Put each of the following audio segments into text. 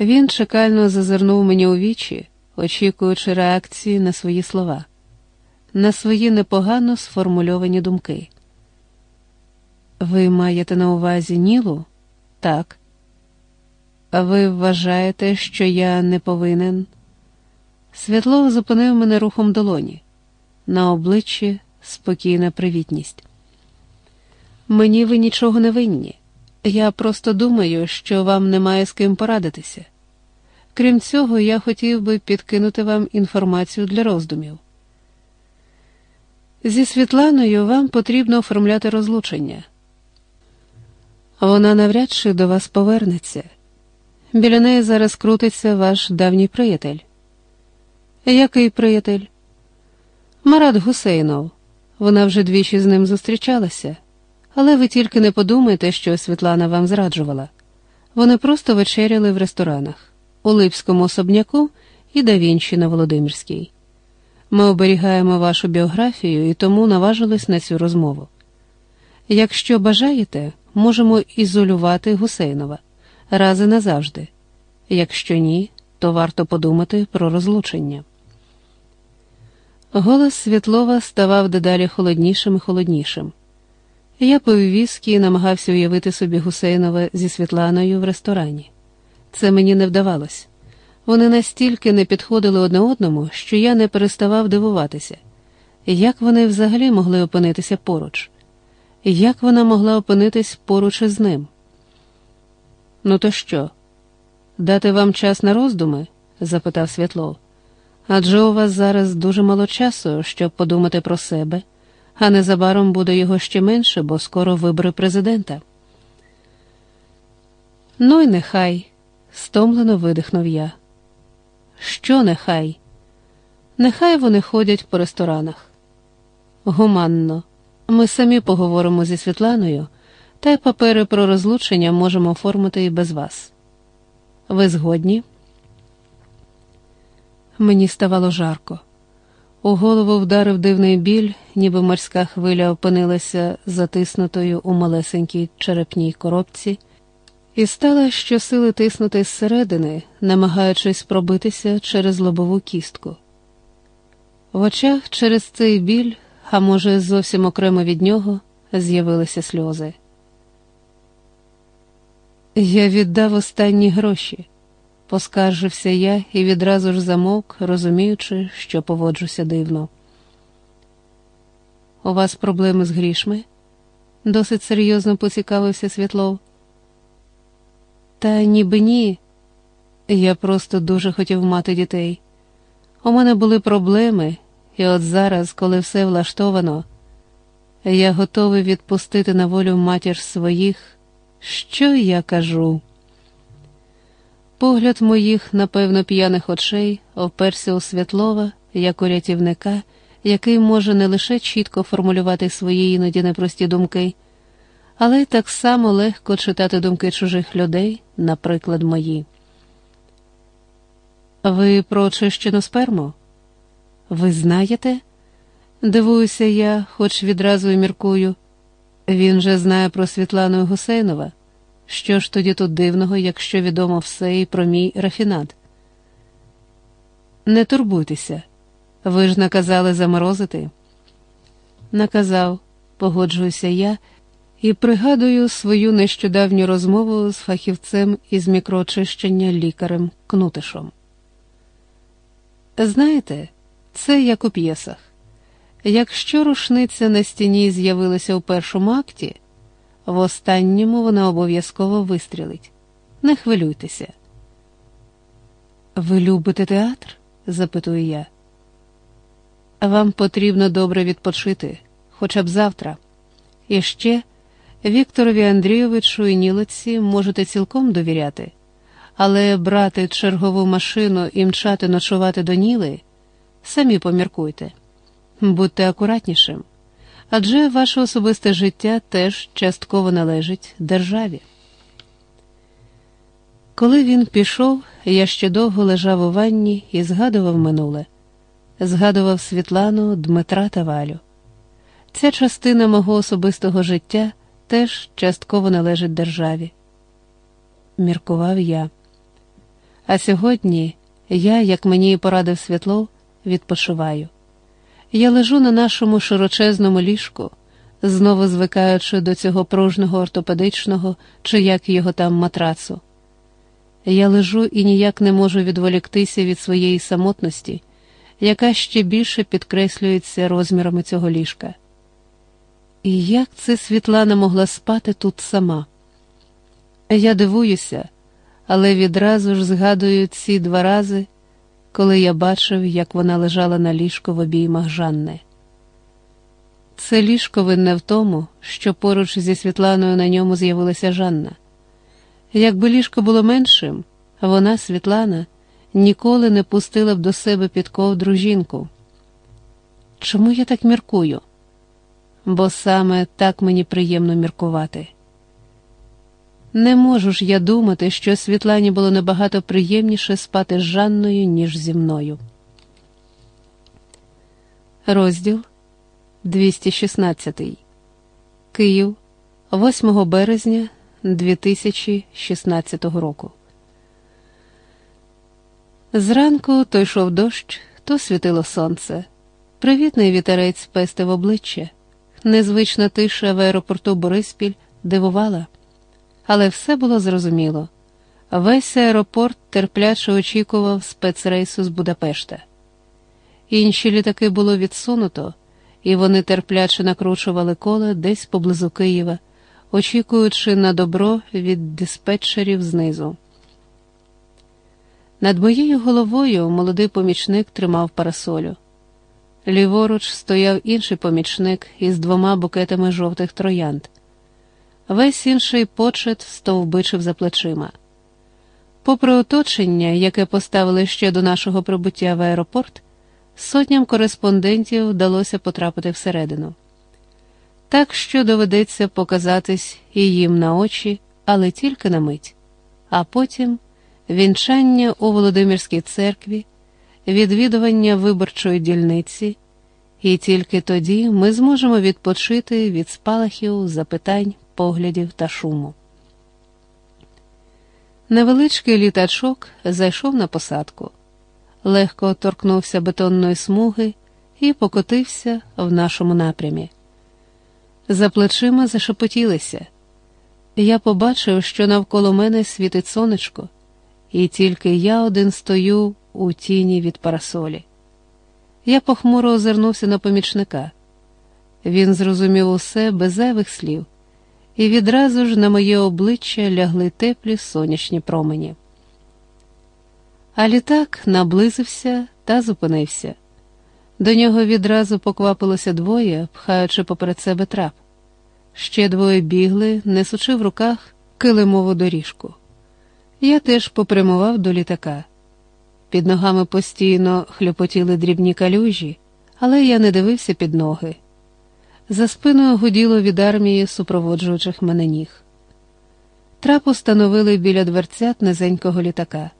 Він чекально зазирнув мені у вічі, очікуючи реакції на свої слова, на свої непогано сформульовані думки. Ви маєте на увазі Нілу? Так. А ви вважаєте, що я не повинен? Святлов зупинив мене рухом долоні. На обличчі спокійна привітність. Мені ви нічого не винні. Я просто думаю, що вам немає з ким порадитися. Крім цього, я хотів би підкинути вам інформацію для роздумів. Зі Світланою вам потрібно оформляти розлучення. Вона навряд чи до вас повернеться. Біля неї зараз крутиться ваш давній приятель. Який приятель? Марат Гусейнов. Вона вже двічі з ним зустрічалася, але ви тільки не подумайте, що Світлана вам зраджувала. Вони просто вечеряли в ресторанах у Липському особняку і Давінчі на Володимирській. Ми оберігаємо вашу біографію і тому наважились на цю розмову. Якщо бажаєте, можемо ізолювати Гусейнова раз і назавжди. Якщо ні, то варто подумати про розлучення. Голос Світлова ставав дедалі холоднішим і холоднішим. Я пив віскі і намагався уявити собі Гусейнова зі Світланою в ресторані. Це мені не вдавалось. Вони настільки не підходили одне одному, що я не переставав дивуватися, як вони взагалі могли опинитися поруч, як вона могла опинитись поруч із ним. Ну, то що? Дати вам час на роздуми? запитав Світлов. Адже у вас зараз дуже мало часу, щоб подумати про себе, а незабаром буде його ще менше, бо скоро вибори президента. Ну й нехай, стомлено видихнув я. Що нехай? Нехай вони ходять по ресторанах. Гуманно, ми самі поговоримо зі Світланою, та й папери про розлучення можемо оформити і без вас. Ви згодні? Мені ставало жарко. У голову вдарив дивний біль, ніби морська хвиля опинилася затиснутою у малесенькій черепній коробці, і стала щосили тиснути зсередини, намагаючись пробитися через лобову кістку. В очах через цей біль, а може, зовсім окремо від нього, з'явилися сльози. Я віддав останні гроші поскаржився я і відразу ж замовк, розуміючи, що поводжуся дивно. У вас проблеми з грішми? досить серйозно поцікавився Світлов. Та ніби ні. Я просто дуже хотів мати дітей. У мене були проблеми, і от зараз, коли все влаштовано, я готовий відпустити на волю матір своїх. Що я кажу? Погляд моїх, напевно, п'яних очей оперся у Святлова, як у рятівника, який може не лише чітко формулювати свої іноді непрості думки, але й так само легко читати думки чужих людей, наприклад, мої. Ви про очищену сперму? Ви знаєте? Дивуюся я, хоч відразу й міркую. Він же знає про Світлану Гусейнова. Що ж тоді тут дивного, якщо відомо все і про мій рафінат? Не турбуйтеся, ви ж наказали заморозити. Наказав, погоджуюся я і пригадую свою нещодавню розмову з фахівцем із мікроочищення лікарем Кнутишом. Знаєте, це як у п'єсах. Якщо рушниця на стіні з'явилася у першому акті. В останньому вона обов'язково вистрілить. Не хвилюйтеся. Ви любите театр? запитую я. Вам потрібно добре відпочити, хоча б завтра. І ще Вікторові Андрійовичу і Нілоці можете цілком довіряти, але брати чергову машину і мчати ночувати до Ніли самі поміркуйте, будьте акуратнішим адже ваше особисте життя теж частково належить державі. Коли він пішов, я ще довго лежав у ванні і згадував минуле, згадував Світлану, Дмитра та Валю. Ця частина мого особистого життя теж частково належить державі. Міркував я. А сьогодні я, як мені і порадив Світлов, відпочиваю. Я лежу на нашому широчезному ліжку, знову звикаючи до цього пружного ортопедичного чи як його там матрацу. Я лежу і ніяк не можу відволіктися від своєї самотності, яка ще більше підкреслюється розмірами цього ліжка. І як це Світлана могла спати тут сама? Я дивуюся, але відразу ж згадую ці два рази, коли я бачив, як вона лежала на ліжку в обіймах Жанни. Це ліжко винне в тому, що поруч зі Світланою на ньому з'явилася Жанна. Якби ліжко було меншим, вона, Світлана, ніколи не пустила б до себе під ковдру жінку. Чому я так міркую? Бо саме так мені приємно міркувати. Не можу ж я думати, що Світлані було набагато приємніше спати з Жанною, ніж зі мною. Розділ 216 Київ 8 березня 2016 року. Зранку то йшов дощ, то світило сонце. Привітний вітерець пестив обличчя. Незвична тиша в аеропорту Бориспіль дивувала, але все було зрозуміло. Весь аеропорт терпляче очікував спецрейсу з Будапешта. Інші літаки було відсунуто, і вони терпляче накручували коло десь поблизу Києва, очікуючи на добро від диспетчерів знизу. Над моєю головою молодий помічник тримав парасолю. Ліворуч стояв інший помічник із двома букетами жовтих троянд. Весь інший почет стовбичив за плечима. Попри оточення, яке поставили ще до нашого прибуття в аеропорт, сотням кореспондентів вдалося потрапити всередину. Так що доведеться показатись і їм на очі, але тільки на мить, а потім вінчання у Володимирській церкві, відвідування виборчої дільниці, і тільки тоді ми зможемо відпочити від спалахів, запитань, поглядів та шуму. Невеличкий літачок зайшов на посадку, легко торкнувся бетонної смуги і покотився в нашому напрямі. За плечима зашепотілися. Я побачив, що навколо мене світить сонечко, і тільки я один стою у тіні від парасолі. Я похмуро озирнувся на помічника. Він зрозумів усе без зайвих слів, і відразу ж на моє обличчя лягли теплі сонячні промені. А літак наблизився та зупинився. До нього відразу поквапилося двоє, пхаючи поперед себе трап. Ще двоє бігли, несучи в руках килимову доріжку. Я теж попрямував до літака. Під ногами постійно хлюпотіли дрібні калюжі, але я не дивився під ноги. За спиною гуділо від армії супроводжуючих мене ніг. Трап установили біля дверцят низенького літака.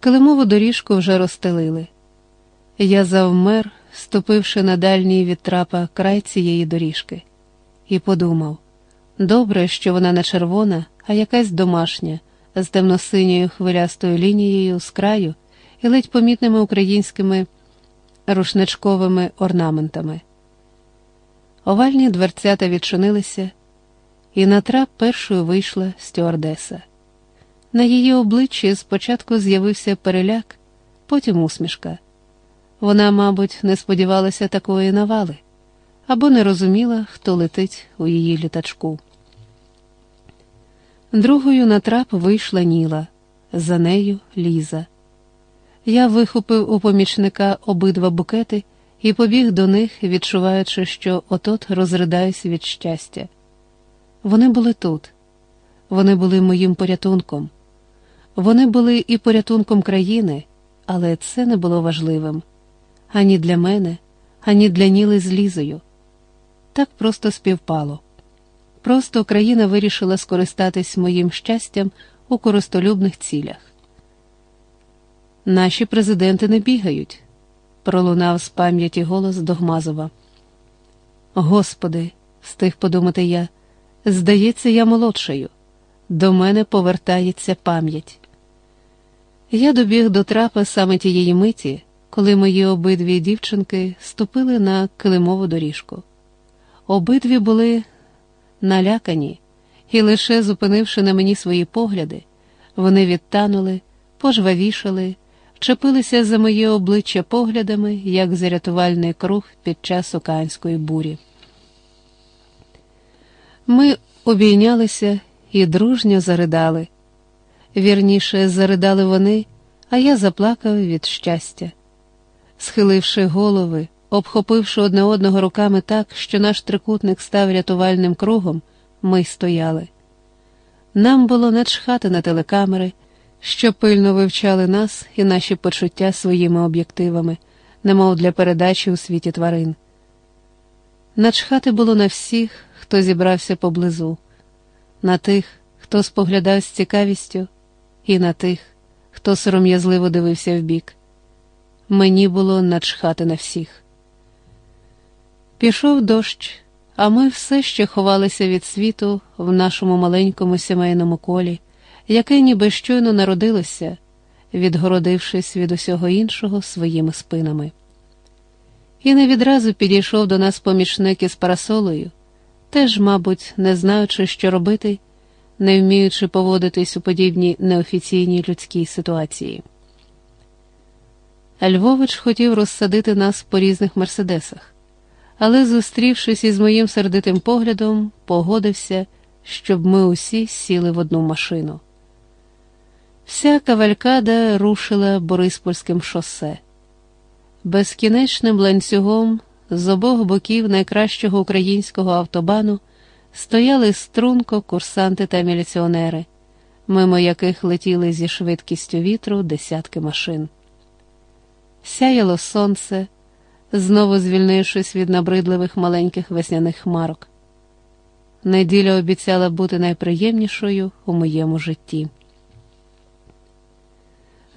Килимову доріжку вже розстелили. Я завмер, ступивши на дальній від трапа край цієї доріжки, і подумав добре, що вона не червона, а якась домашня, з темно-синьою хвилястою лінією з краю і ледь помітними українськими рушничковими орнаментами. Овальні дверцята відчинилися, і на трап першою вийшла стюардеса. На її обличчі спочатку з'явився переляк, потім усмішка. Вона, мабуть, не сподівалася такої навали або не розуміла, хто летить у її літачку. Другою на трап вийшла Ніла, за нею Ліза. Я вихопив у помічника обидва букети і побіг до них, відчуваючи, що отот розридаюсь від щастя. Вони були тут, вони були моїм порятунком. Вони були і порятунком країни, але це не було важливим ані для мене, ані для Ніли з Лізою. Так просто співпало. Просто країна вирішила скористатись моїм щастям у користолюбних цілях. Наші президенти не бігають, пролунав з пам'яті голос Догмазова. Господи, встиг подумати я, здається, я молодшаю. До мене повертається пам'ять. Я добіг до трапа саме тієї миті, коли мої обидві дівчинки ступили на килимову доріжку. Обидві були налякані, і лише зупинивши на мені свої погляди, вони відтанули, пожвавішали, вчепилися за моє обличчя поглядами, як зарятувальний круг під час океанської бурі. Ми обійнялися і дружньо заридали. Вірніше, заридали вони, а я заплакав від щастя. Схиливши голови, обхопивши одне одного руками так, що наш трикутник став рятувальним кругом, ми стояли. Нам було начхати на телекамери, що пильно вивчали нас і наші почуття своїми об'єктивами, немов для передачі у світі тварин. Начхати було на всіх, хто зібрався поблизу, на тих, хто споглядав з цікавістю, і на тих, хто сором'язливо дивився вбік. Мені було начхати на всіх. Пішов дощ, а ми все ще ховалися від світу в нашому маленькому сімейному колі, яке ніби щойно народилося, відгородившись від усього іншого своїми спинами. І не відразу підійшов до нас помічник із парасолою, теж, мабуть, не знаючи, що робити, не вміючи поводитись у подібній неофіційній людській ситуації. Львович хотів розсадити нас по різних мерседесах, але, зустрівшись із моїм сердитим поглядом, погодився, щоб ми усі сіли в одну машину. Вся кавалькада рушила Бориспольським шосе. Безкінечним ланцюгом з обох боків найкращого українського автобану стояли струнко курсанти та міліціонери, мимо яких летіли зі швидкістю вітру десятки машин. Сяяло сонце, знову звільнившись від набридливих маленьких весняних хмарок. Неділя обіцяла бути найприємнішою у моєму житті.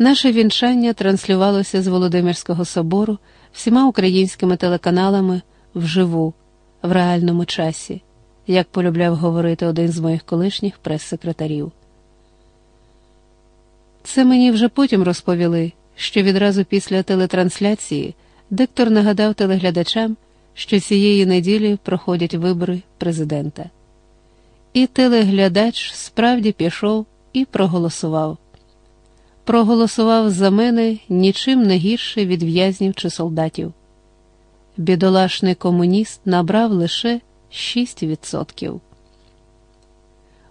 Наше вінчання транслювалося з Володимирського собору всіма українськими телеканалами вживу, в реальному часі, як полюбляв говорити один з моїх колишніх прес-секретарів. Це мені вже потім розповіли, що відразу після телетрансляції диктор нагадав телеглядачам, що цієї неділі проходять вибори президента. І телеглядач справді пішов і проголосував проголосував за мене нічим не гірше від в'язнів чи солдатів. Бідолашний комуніст набрав лише 6%.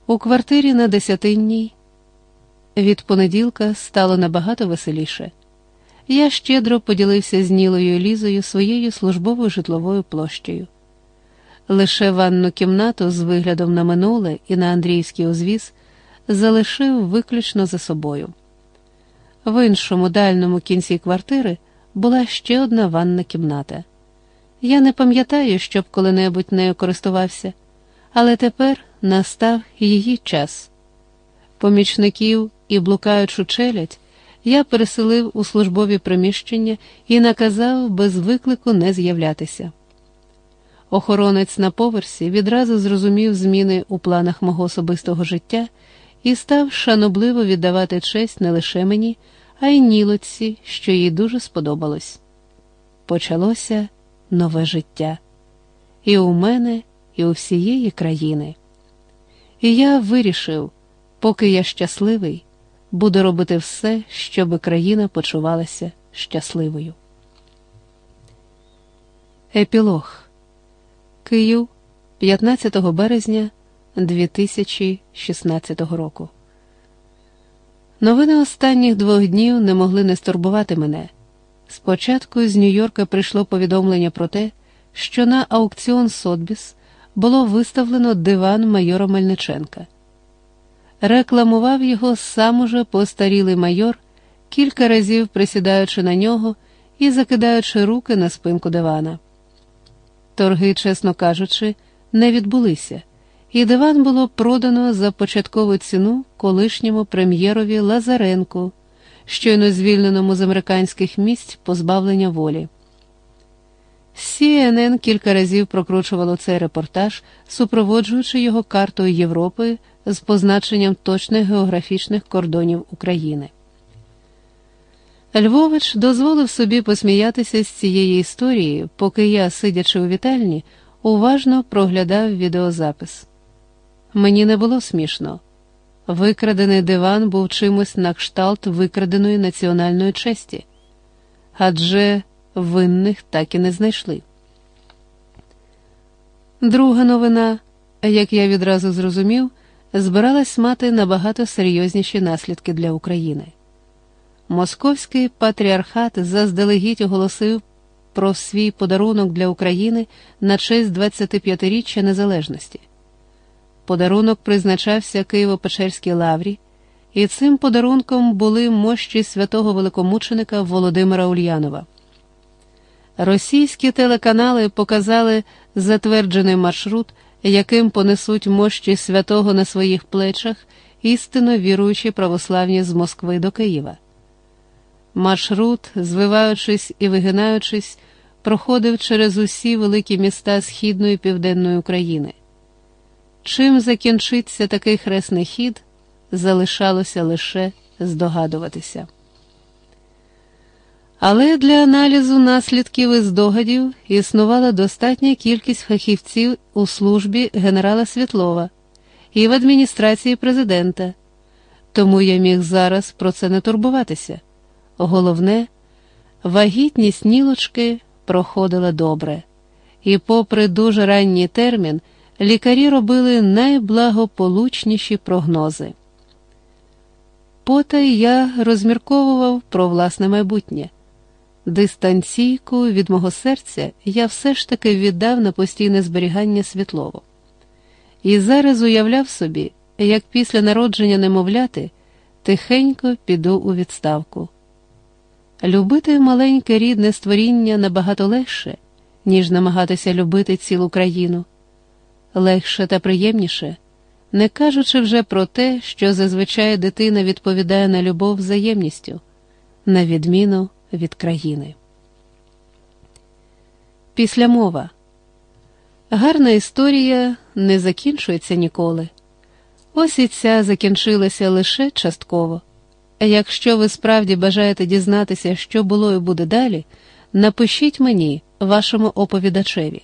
У квартирі на Десятинній від понеділка стало набагато веселіше. Я щедро поділився з Нілою Лізою своєю службовою житловою площею. Лише ванну кімнату з виглядом на минуле і на Андріївський узвіз залишив виключно за собою. В іншому дальному кінці квартири була ще одна ванна кімната. Я не пам'ятаю, щоб коли-небудь нею користувався, але тепер настав її час. Помічників і блукаючу челядь я переселив у службові приміщення і наказав без виклику не з'являтися. Охоронець на поверсі відразу зрозумів зміни у планах мого особистого життя і став шанобливо віддавати честь не лише мені а й нілоці, що їй дуже сподобалось. Почалося нове життя і у мене, і у всієї країни. І я вирішив, поки я щасливий, буду робити все, щоб країна почувалася щасливою. Епілог Київ 15 березня 2016 року. Новини останніх двох днів не могли не стурбувати мене. Спочатку з Нью-Йорка прийшло повідомлення про те, що на аукціон Сотбіс було виставлено диван майора Мельниченка. Рекламував його сам уже постарілий майор, кілька разів присідаючи на нього і закидаючи руки на спинку дивана. Торги, чесно кажучи, не відбулися і диван було продано за початкову ціну колишньому прем'єрові Лазаренку, щойно звільненому з американських місць позбавлення волі. CNN кілька разів прокручувало цей репортаж, супроводжуючи його картою Європи з позначенням точних географічних кордонів України. Львович дозволив собі посміятися з цієї історії, поки я, сидячи у вітальні, уважно проглядав відеозапис. Мені не було смішно. Викрадений диван був чимось на кшталт викраденої національної честі, адже винних так і не знайшли. Друга новина, як я відразу зрозумів, збиралась мати набагато серйозніші наслідки для України. Московський патріархат заздалегідь оголосив про свій подарунок для України на честь 25-річчя незалежності. Подарунок призначався Києво-Печерській лаврі, і цим подарунком були мощі святого великомученика Володимира Ульянова. Російські телеканали показали затверджений маршрут, яким понесуть мощі святого на своїх плечах істинно віруючі православні з Москви до Києва. Маршрут, звиваючись і вигинаючись, проходив через усі великі міста Східної і Південної України. Чим закінчиться такий хресний хід, залишалося лише здогадуватися. Але для аналізу наслідків і здогадів існувала достатня кількість фахівців у службі генерала Світлова і в адміністрації президента, тому я міг зараз про це не турбуватися. Головне, вагітність нілочки проходила добре, і, попри дуже ранній термін, лікарі робили найблагополучніші прогнози. Потай я розмірковував про власне майбутнє. Дистанційку від мого серця я все ж таки віддав на постійне зберігання світлово. І зараз уявляв собі, як після народження немовляти тихенько піду у відставку. Любити маленьке рідне створіння набагато легше, ніж намагатися любити цілу країну, легше та приємніше, не кажучи вже про те, що зазвичай дитина відповідає на любов взаємністю, на відміну від країни. Після мова гарна історія не закінчується ніколи. Ось і ця закінчилася лише частково. Якщо ви справді бажаєте дізнатися, що було і буде далі, напишіть мені, вашому оповідачеві,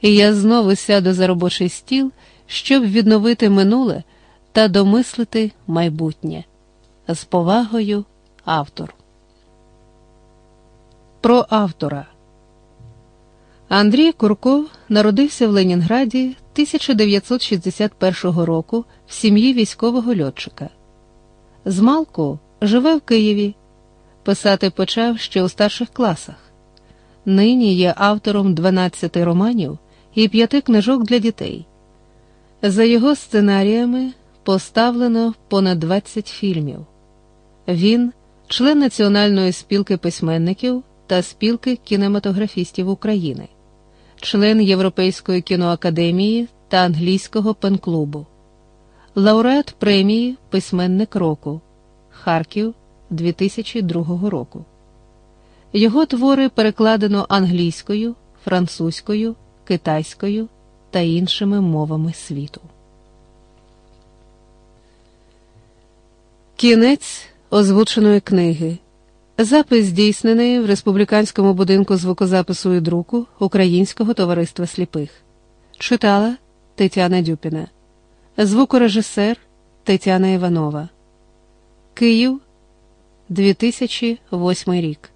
і я знову сяду за робочий стіл, щоб відновити минуле та домислити майбутнє. З повагою, автор. Про автора Андрій Курков народився в Ленінграді 1961 року в сім'ї військового льотчика. Змалку живе в Києві. Писати почав ще у старших класах. Нині є автором 12 романів і 5 книжок для дітей. За його сценаріями поставлено понад 20 фільмів. Він член Національної спілки письменників та спілки кінематографістів України, член Європейської кіноакадемії та англійського пен-клубу лауреат премії Письменник року Харків 2002 року. Його твори перекладено англійською, французькою, китайською та іншими мовами світу. Кінець озвученої книги. Запис здійснений в республіканському будинку звукозапису і друку Українського товариства сліпих. Читала Тетяна Дюпіна. Звукорежисер Тетяна Іванова. Київ 2008 рік.